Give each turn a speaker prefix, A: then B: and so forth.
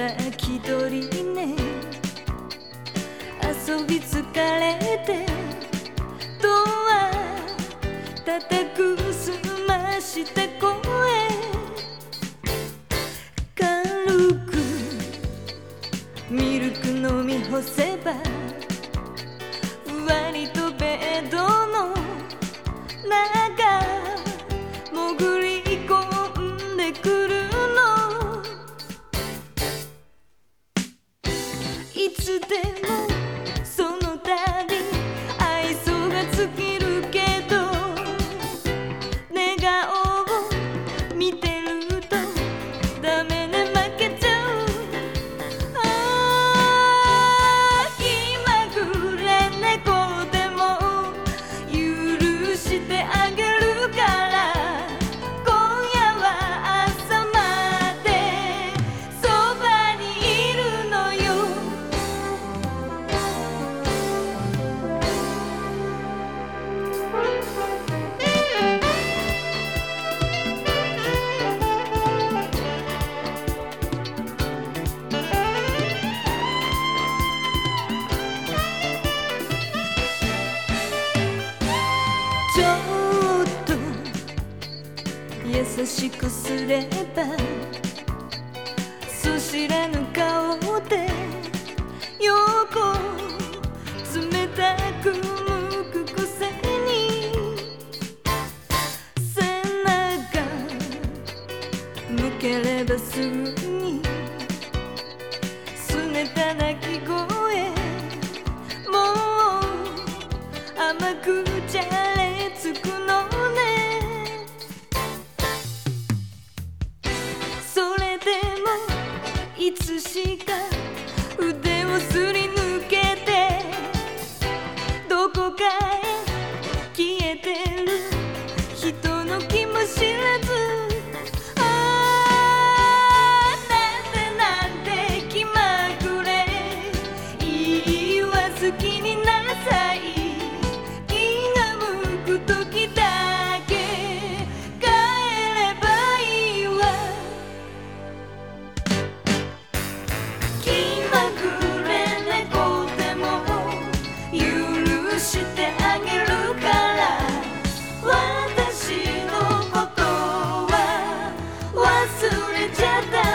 A: た一人ね。遊び疲れてドア叩くすました声。軽くミルク飲み干せ。優しくすればすしらぬ顔で横冷たく向くくせに背中向ければすぐつした腕をすり抜けてどこかへ消えてる。人の気も知らずああなんてなんて気まぐれ。いいわ好きになさい。気が向く時 each other.